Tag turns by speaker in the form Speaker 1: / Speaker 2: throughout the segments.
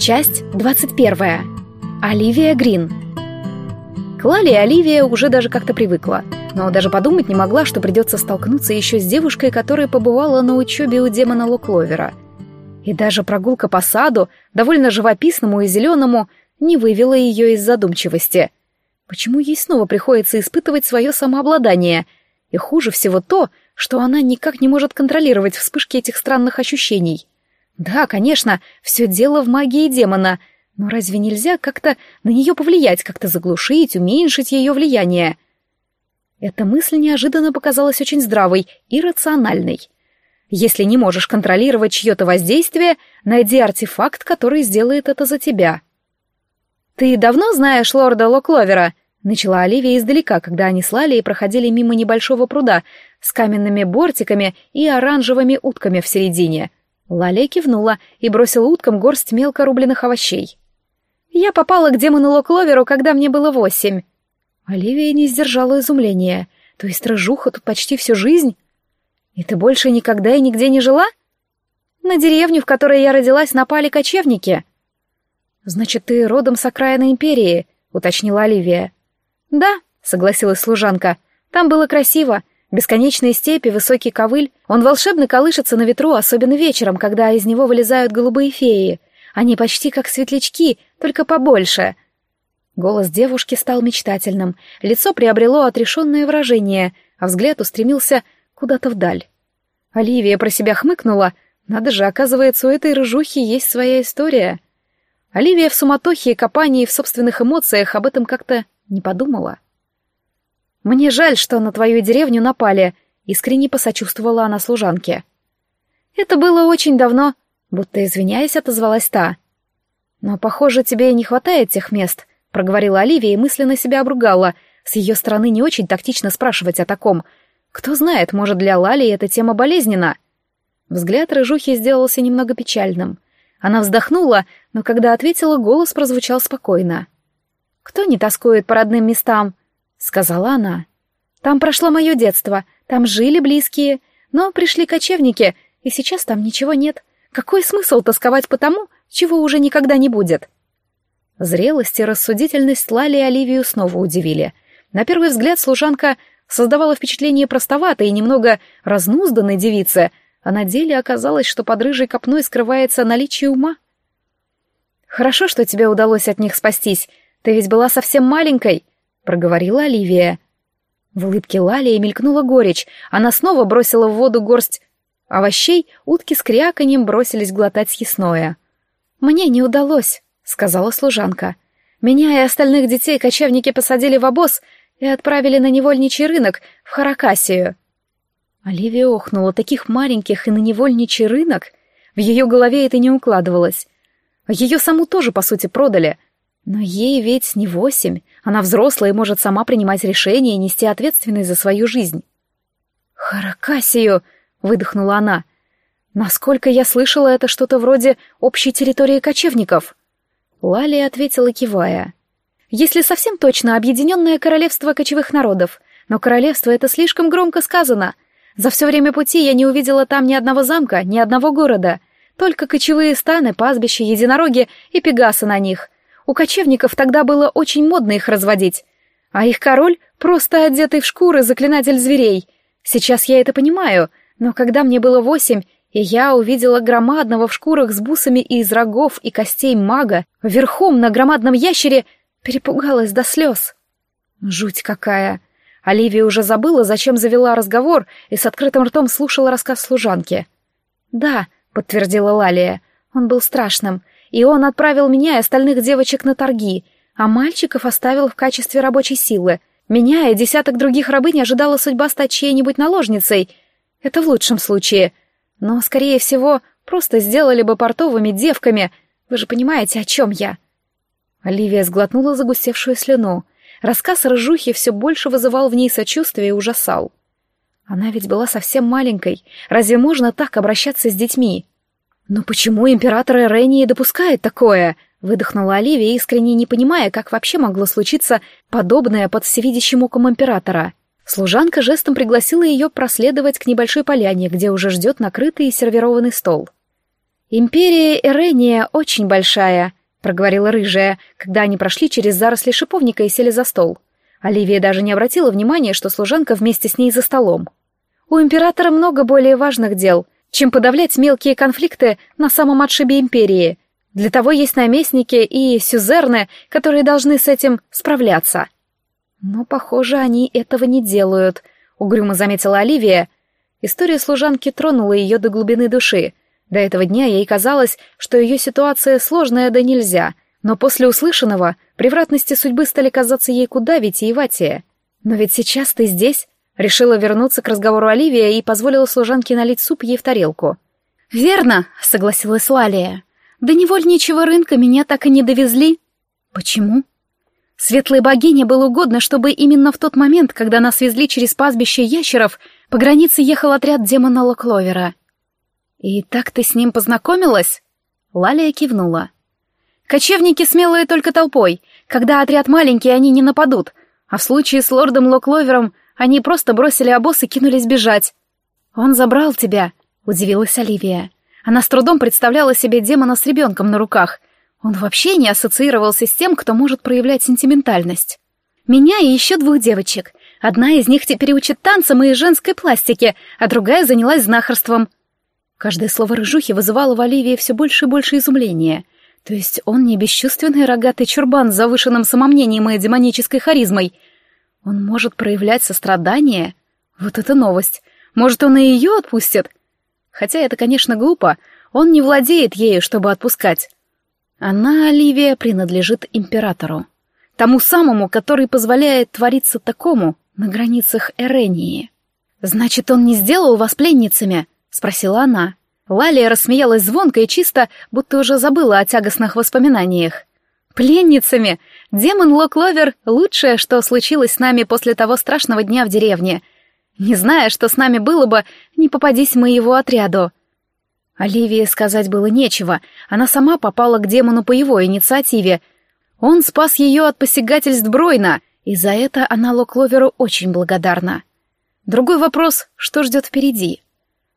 Speaker 1: Часть 21. Оливия Грин. К Лале Оливия уже даже как-то привыкла, но даже подумать не могла, что придется столкнуться еще с девушкой, которая побывала на учебе у демона Локловера. И даже прогулка по саду, довольно живописному и зеленому, не вывела ее из задумчивости. Почему ей снова приходится испытывать свое самообладание? И хуже всего то, что она никак не может контролировать вспышки этих странных ощущений. Да, конечно, все дело в магии демона, но разве нельзя как-то на нее повлиять, как-то заглушить, уменьшить ее влияние? Эта мысль неожиданно показалась очень здравой и рациональной. Если не можешь контролировать чье-то воздействие, найди артефакт, который сделает это за тебя. «Ты давно знаешь лорда Локловера?» — начала Оливия издалека, когда они с Лалией проходили мимо небольшого пруда с каменными бортиками и оранжевыми утками в середине — Лалия кивнула и бросила уткам горсть мелко рубленых овощей. «Я попала к демону Локловеру, когда мне было восемь». Оливия не сдержала изумления. «То есть рыжуха тут почти всю жизнь? И ты больше никогда и нигде не жила?» «На деревню, в которой я родилась, напали кочевники». «Значит, ты родом с окраины империи», — уточнила Оливия. «Да», — согласилась служанка. «Там было красиво. Бесконечные степи, высокий ковыль. Он волшебно колышется на ветру, особенно вечером, когда из него вылезают голубые феи. Они почти как светлячки, только побольше. Голос девушки стал мечтательным, лицо приобрело отрешенное выражение, а взгляд устремился куда-то вдаль. Оливия про себя хмыкнула. Надо же, оказывается, у этой рыжухи есть своя история. Оливия в суматохе и копании в собственных эмоциях об этом как-то не подумала. «Мне жаль, что на твою деревню напали», — искренне посочувствовала она служанке. «Это было очень давно», — будто извиняясь, отозвалась та. «Но, похоже, тебе не хватает тех мест», — проговорила Оливия и мысленно себя обругала. С ее стороны не очень тактично спрашивать о таком. Кто знает, может, для Лали эта тема болезненна. Взгляд рыжухи сделался немного печальным. Она вздохнула, но когда ответила, голос прозвучал спокойно. «Кто не тоскует по родным местам?» Сказала она. Там прошло мое детство, там жили близкие, но пришли кочевники, и сейчас там ничего нет. Какой смысл тосковать по тому, чего уже никогда не будет? Зрелость и рассудительность Лали и Оливию снова удивили. На первый взгляд служанка создавала впечатление простоватой и немного разнузданной девицы, а на деле оказалось, что под рыжей копной скрывается наличие ума. «Хорошо, что тебе удалось от них спастись. Ты ведь была совсем маленькой», — проговорила Оливия. В улыбке Лалии мелькнула горечь. Она снова бросила в воду горсть овощей, утки с кряканьем бросились глотать съестное. «Мне не удалось», — сказала служанка. «Меня и остальных детей кочевники посадили в обоз и отправили на невольничий рынок в Харакасию». Оливия охнула таких маленьких и на невольничий рынок. В ее голове это не укладывалось. Ее саму тоже, по сути, продали — но ей ведь не восемь, она взрослая и может сама принимать решения и нести ответственность за свою жизнь. «Харакасию!» — выдохнула она. «Насколько я слышала, это что-то вроде общей территории кочевников». Лали ответила, кивая. «Если совсем точно, объединенное королевство кочевых народов. Но королевство — это слишком громко сказано. За все время пути я не увидела там ни одного замка, ни одного города. Только кочевые станы, пастбища, единороги и пегасы на них — у кочевников тогда было очень модно их разводить. А их король — просто одетый в шкуры заклинатель зверей. Сейчас я это понимаю, но когда мне было восемь, и я увидела громадного в шкурах с бусами и из рогов и костей мага, верхом на громадном ящере, перепугалась до слез. Жуть какая! Оливия уже забыла, зачем завела разговор, и с открытым ртом слушала рассказ служанки. «Да», — подтвердила Лалия, — «он был страшным и он отправил меня и остальных девочек на торги, а мальчиков оставил в качестве рабочей силы. Меня и десяток других рабынь ожидала судьба стать чьей-нибудь наложницей. Это в лучшем случае. Но, скорее всего, просто сделали бы портовыми девками. Вы же понимаете, о чем я?» Оливия сглотнула загустевшую слюну. Рассказ рыжухи все больше вызывал в ней сочувствие и ужасал. Она ведь была совсем маленькой. Разве можно так обращаться с детьми? «Но почему император Эрении допускает такое?» — выдохнула Оливия, искренне не понимая, как вообще могло случиться подобное под всевидящим оком императора. Служанка жестом пригласила ее проследовать к небольшой поляне, где уже ждет накрытый и сервированный стол. «Империя Эрения очень большая», — проговорила рыжая, когда они прошли через заросли шиповника и сели за стол. Оливия даже не обратила внимания, что служанка вместе с ней за столом. «У императора много более важных дел, чем подавлять мелкие конфликты на самом отшибе империи. Для того есть наместники и сюзерны, которые должны с этим справляться». «Но, похоже, они этого не делают», — угрюмо заметила Оливия. История служанки тронула ее до глубины души. До этого дня ей казалось, что ее ситуация сложная да нельзя, но после услышанного превратности судьбы стали казаться ей куда витиеватее. «Но ведь сейчас ты здесь», — решила вернуться к разговору Оливия и позволила служанке налить суп ей в тарелку. «Верно», — согласилась Лалия. «До невольничего рынка меня так и не довезли». «Почему?» Светлой богине было угодно, чтобы именно в тот момент, когда нас везли через пастбище ящеров, по границе ехал отряд демона Локловера. «И так ты с ним познакомилась?» Лалия кивнула. «Кочевники смелые только толпой. Когда отряд маленький, они не нападут. А в случае с лордом Локловером они просто бросили обоз и кинулись бежать. Он забрал тебя», — удивилась Оливия. Она с трудом представляла себе демона с ребенком на руках — он вообще не ассоциировался с тем, кто может проявлять сентиментальность. Меня и еще двух девочек. Одна из них теперь учит танцам и женской пластике, а другая занялась знахарством. Каждое слово рыжухи вызывало в Оливии все больше и больше изумления. То есть он не бесчувственный рогатый чурбан с завышенным самомнением и демонической харизмой. Он может проявлять сострадание? Вот это новость. Может, он и ее отпустит? Хотя это, конечно, глупо. Он не владеет ею, чтобы отпускать. Она, Оливия, принадлежит императору. Тому самому, который позволяет твориться такому на границах Эрении. «Значит, он не сделал вас пленницами?» — спросила она. Лалия рассмеялась звонко и чисто, будто уже забыла о тягостных воспоминаниях. «Пленницами! Демон Локловер — лучшее, что случилось с нами после того страшного дня в деревне. Не зная, что с нами было бы, не попадись мы его отряду. Оливии сказать было нечего, она сама попала к демону по его инициативе. Он спас ее от посягательств Бройна, и за это она Локловеру очень благодарна. Другой вопрос, что ждет впереди.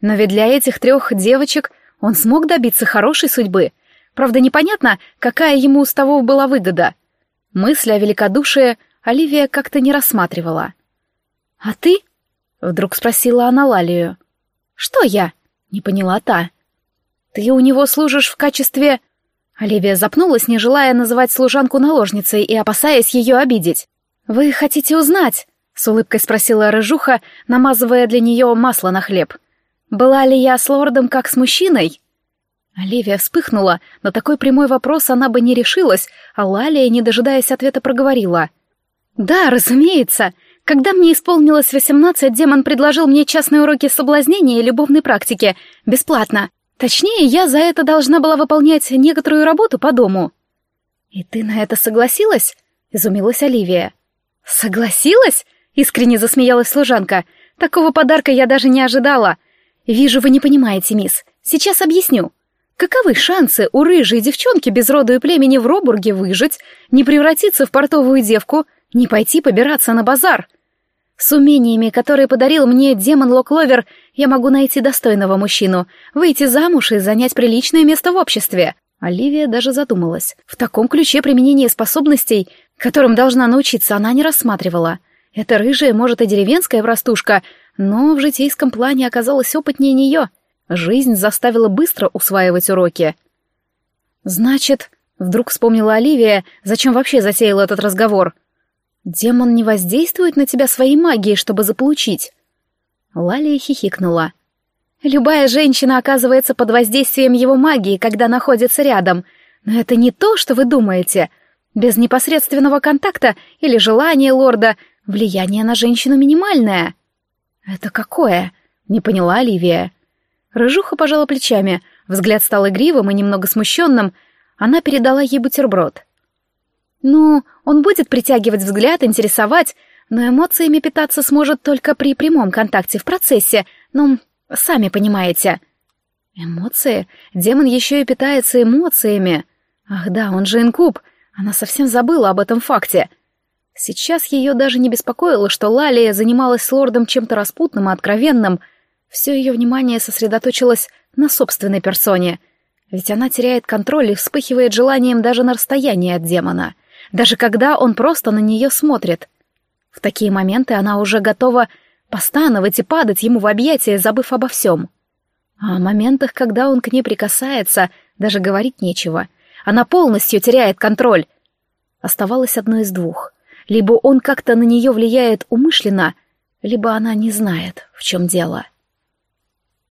Speaker 1: Но ведь для этих трех девочек он смог добиться хорошей судьбы. Правда, непонятно, какая ему с того была выгода. Мысли о великодушии Оливия как-то не рассматривала. «А ты?» — вдруг спросила она Лалию. «Что я?» — не поняла та. Ты у него служишь в качестве...» Оливия запнулась, не желая называть служанку наложницей и опасаясь ее обидеть. «Вы хотите узнать?» — с улыбкой спросила Рыжуха, намазывая для нее масло на хлеб. «Была ли я с лордом как с мужчиной?» Оливия вспыхнула, на такой прямой вопрос она бы не решилась, а Лалия, не дожидаясь ответа, проговорила. «Да, разумеется. Когда мне исполнилось восемнадцать, демон предложил мне частные уроки соблазнения и любовной практики. Бесплатно. Точнее, я за это должна была выполнять некоторую работу по дому. И ты на это согласилась? Изумилась Оливия. Согласилась? Искренне засмеялась служанка. Такого подарка я даже не ожидала. Вижу, вы не понимаете, мисс. Сейчас объясню. Каковы шансы у рыжей девчонки без роду и племени в Робурге выжить, не превратиться в портовую девку, не пойти побираться на базар? С умениями, которые подарил мне демон Локловер, я могу найти достойного мужчину, выйти замуж и занять приличное место в обществе. Оливия даже задумалась. В таком ключе применение способностей, которым должна научиться, она не рассматривала. Эта рыжая, может, и деревенская простушка, но в житейском плане оказалась опытнее нее. Жизнь заставила быстро усваивать уроки. «Значит...» — вдруг вспомнила Оливия, зачем вообще затеяла этот разговор — Демон не воздействует на тебя своей магией, чтобы заполучить. Лалия хихикнула. Любая женщина оказывается под воздействием его магии, когда находится рядом. Но это не то, что вы думаете. Без непосредственного контакта или желания лорда влияние на женщину минимальное. Это какое? Не поняла Оливия. Рыжуха пожала плечами, взгляд стал игривым и немного смущенным. Она передала ей бутерброд. Ну, он будет притягивать взгляд, интересовать, но эмоциями питаться сможет только при прямом контакте в процессе. Ну, сами понимаете. Эмоции? Демон еще и питается эмоциями. Ах да, он же инкуб. Она совсем забыла об этом факте. Сейчас ее даже не беспокоило, что Лалия занималась с лордом чем-то распутным и откровенным. Все ее внимание сосредоточилось на собственной персоне. Ведь она теряет контроль и вспыхивает желанием даже на расстоянии от демона, даже когда он просто на нее смотрит. В такие моменты она уже готова постановать и падать ему в объятия, забыв обо всем. А о моментах, когда он к ней прикасается, даже говорить нечего. Она полностью теряет контроль. Оставалось одно из двух. Либо он как-то на нее влияет умышленно, либо она не знает, в чем дело. —